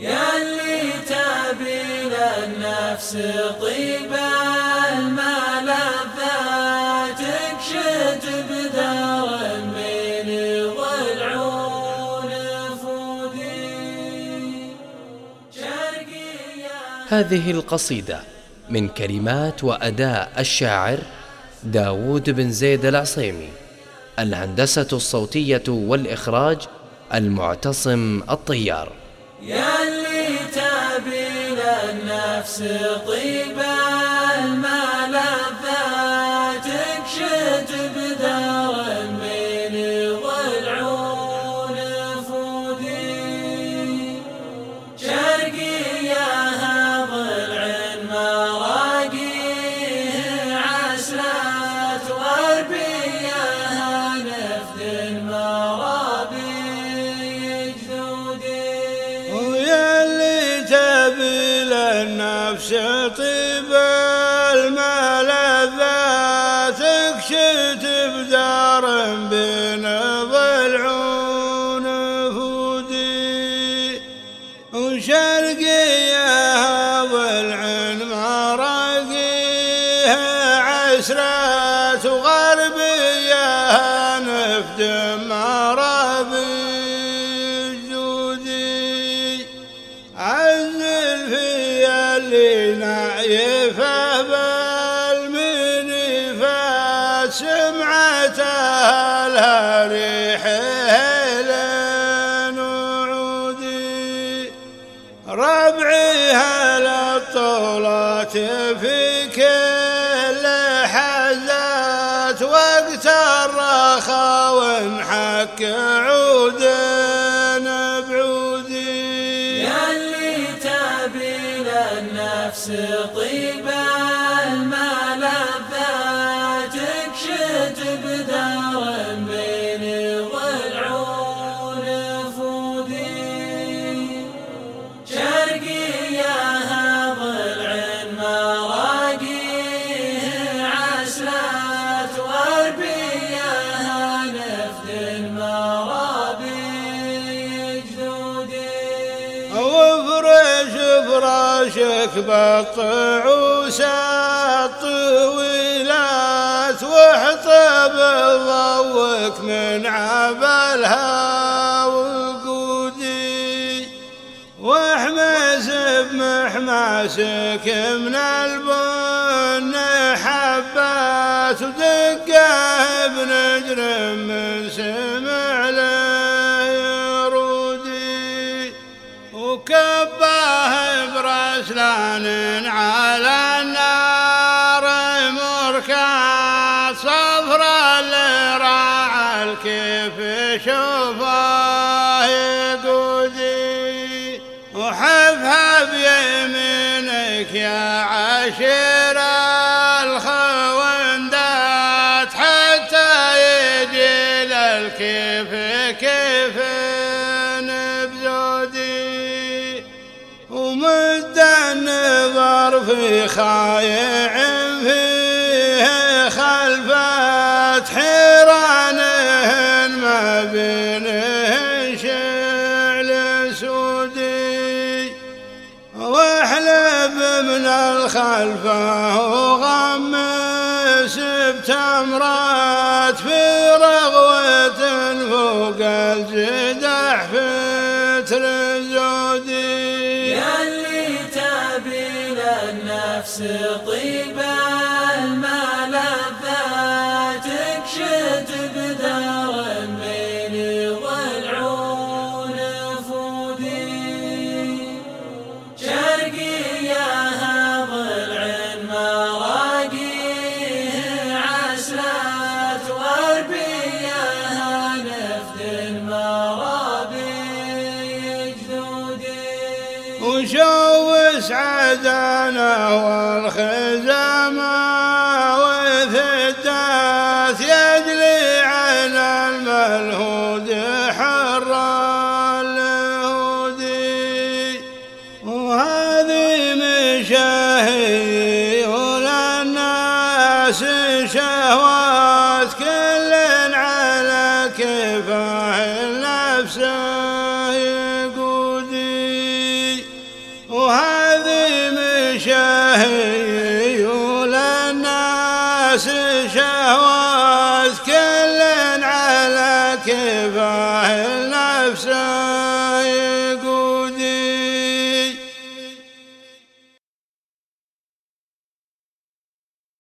يا اللي تبي للنفس طيب الملذات اكشت بدار من ضلعون فودي. هذه القصيدة من كلمات وأداء الشاعر داود بن زيد العصيمي الهندسة الصوتية والإخراج المعتصم الطيار. يا اللي تبي للنفس طيب الملذات اكشت للنفس طيب الملذات اكشت بدار بين ضلعون فودي وشرقيها ضلع لها ريح هيلن وعودي ربعيها للطولات في كل حزات وقت الرخا ونحك عودن بعودي اللي تبي للنفس طيب الملذات فراشك بالطعوسات طويلات واحطب ضوك من عبالها وقودي. واحمس بمحماسك من البن حبات ودقه بنجر من سمع له رودي وكباه برسلان على النار مركات صفر اللي راعى الكيف شوفه يقودي. وحفها بيمينك يا عشير الخوندات حتى يجي للكيف كيف بزودي ومد النظر في خايع فيه خلفات حيرانهن ما بينهن شعل سودي واحلب من الخلفة وغمس بتمرات في رغوة فوق الجدح للنفس وشوس عدنا والخزامة وثدات يجلي على الملهود حر الهودي وهذه مشاهي وللناس شهوات كل شهوات كل على كفاه النفس